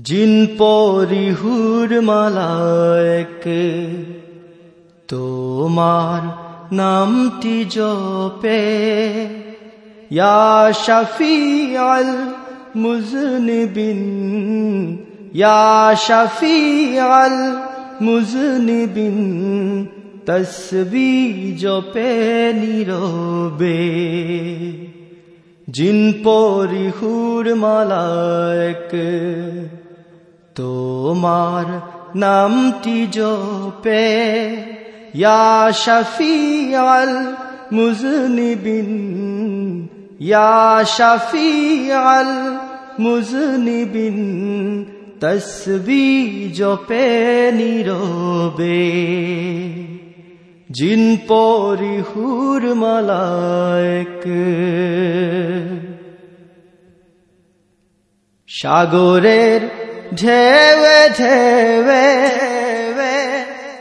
জিন পরিহুর মালায়ক তোমার নামটি জপে ইয়া শফি আল মুজনিবিন ইয়া শফি আল মুজনিবিন তসবি জপে নীরবে জিন পরিহুর মালায়ক তোমার নামটি জপে, ইয়া শফি আল মুজনিবিন, ইয়া শফি আল মুজনিবিন, তসবি জপে নীরবে। জিন পরিহুর মালায়ক। সাগরের ঢেবে ঢেবে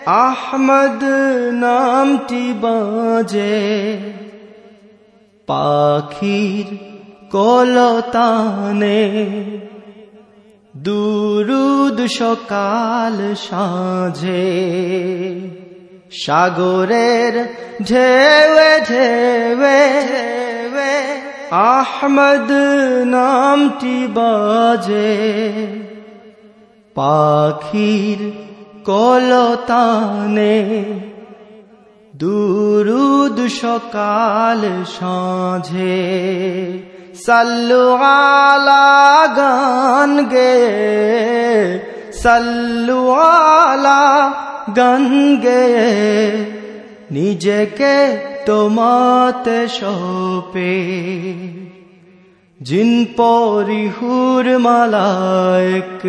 আহমদ নামটি বাজে। পাখির কলতানে দুরুদ সকাল সাঁঝে। সাগরের ঢেবে ঢেবে আহমদ নামটি বাজে। পাখির কলতানে দুরুদ সকাল সাঁঝে, সাল্লু আলা গান গে, সাল্লু আলা গান গে। নিজেকে তোমাতে সপে জিন পরিহুর মালায়ক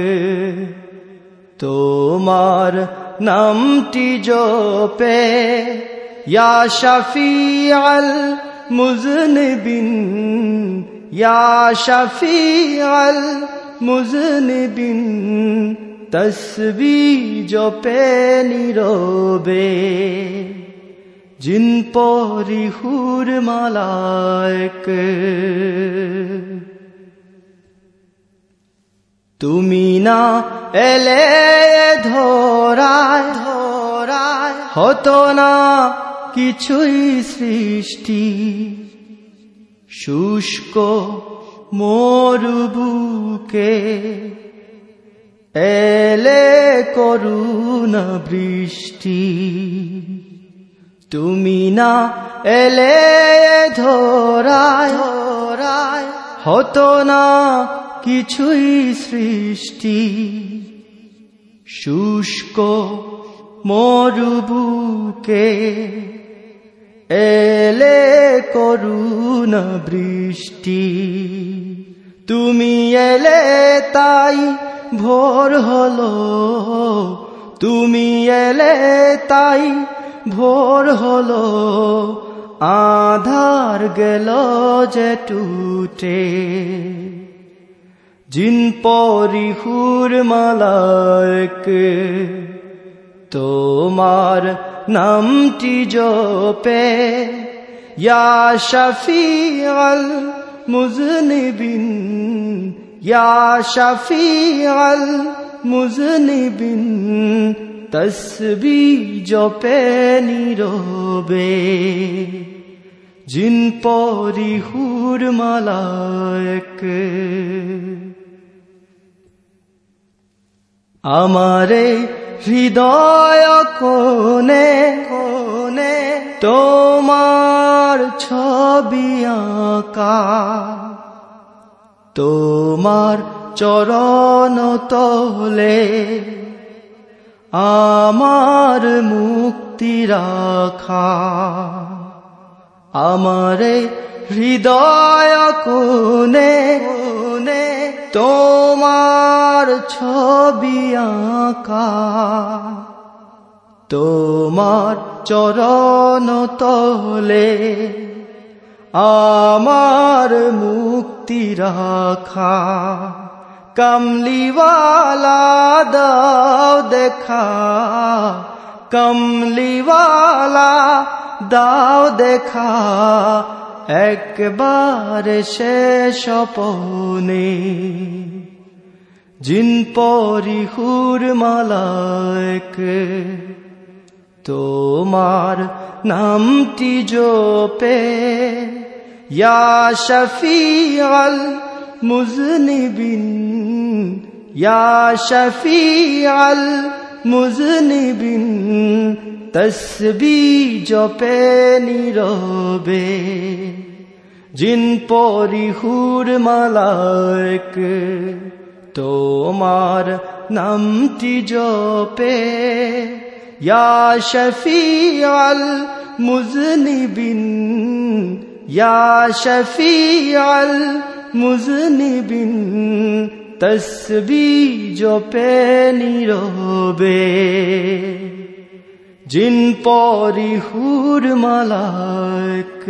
তোমার নামটি জপে ইয়া শফি আল মুজনিবিন ইয়া শফি আল মুজনিবিন তসবি জপে নীরবে জিন পরিহুর মালায়ক তুমি না এলে ধরায় ধরায় হতো না কিছুই সৃষ্টি। শুষ্ক মরুবুকে এলে করুণা বৃষ্টি। তুমি না এলে ধরায় ধরায় হতো না কিছুই সৃষ্টি। শুষ্ক মরুবুকে এলে করুণা বৃষ্টি। তুমি এলে তাই ভোর হলো, তুমি এলে তাই ভোর হলো। আধার গেল যে টুটে। জিন পরিহুর মালায়ক তোমার নামটি জপে ইয়া শফি আল মুজনিবিন ইয়া শফি আল মুজনিবিন তসবি জপে নীরবে জিন পরিহুর মালায়ক আমারে হৃদয় কোনে কোনে তোমার ছবি আঁকা। তোমার চরণ তলে আমার মুক্তি রাখা। আমারে হৃদয় কোনে কোনে তোমার ছবি আঁকা। তোমার চরণ তলে আমার মুক্তি রাখা। কমলিওয়ালা, দাও দেখা। কমলিওয়ালা, দাও দেখা। একবার শেষ সপনে জিন পরি হুর মালায়ক, তোমার নামটি জপে। ইয়া শফিআল মুজনিবিন, ইয়া শফিআল মুজনিবিন, তসবি জপে নীরবে। জিন পরি হুর মালায়ক তোমার নামটি জপে, ইয়া শফিআল মুজনিবিন, ইয়া শফিআল মুজনিবিন, তসবি জপে নীরবে। জিন পরি হুর মালাক